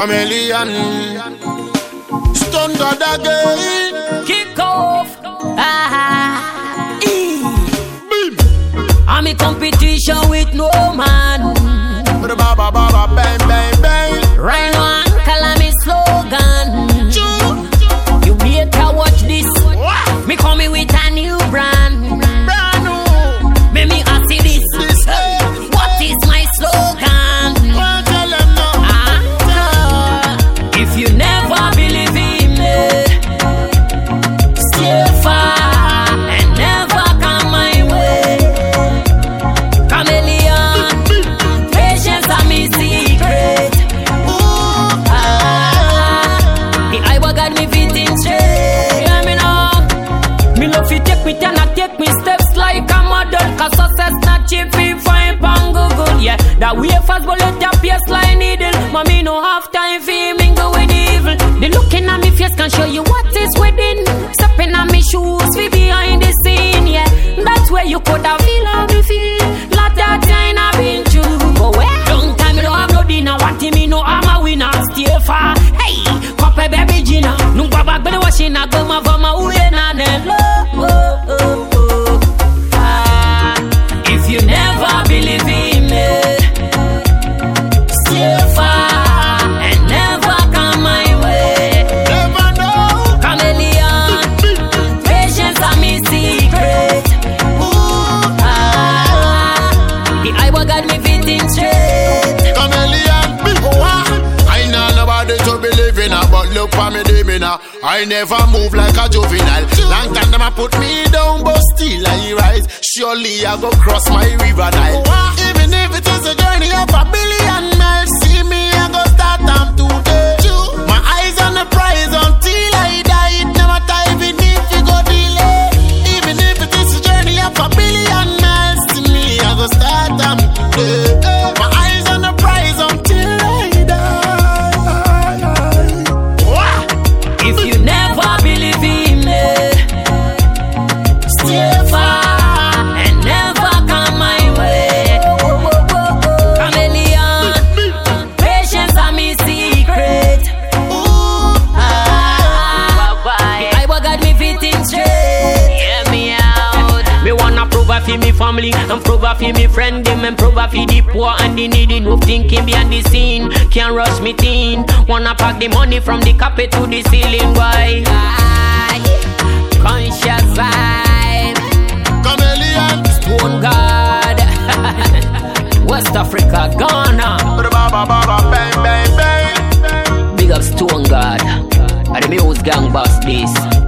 chameleon. Stun God again. Kick off. Ah. I'm in competition with no man. Ba ba ba ba bang bang bang. Right Cause success not cheap if I on Google Yeah, that fast bullet your pierce like needle. Mommy no have time for mingle with evil. The looking at me face can show you what is within. Stepping on me shoes we behind the scene Yeah, that's where you could have feel how me feel. Lot of time I've been through. But where? Long time me don't have no dinner. What me know I'm a winner Stay far. Hey, copy baby Gina ah. Nung babag bele washing na goma vama look for me, now. I never move like a juvenile. Long time them a put me down, but still I rise. Surely I go cross my river Nile. Even if it is a journey of a billion miles, a me family and prove a for me friend them and prove a for the poor and the needy. No thinking behind the scene, can't rush me teen. Wanna pack the money from the carpet to the ceiling. Why? Aye. Conscious vibe, Chameleon. Stone God, West Africa, Ghana. Big up Stone God. And the music gang boss this.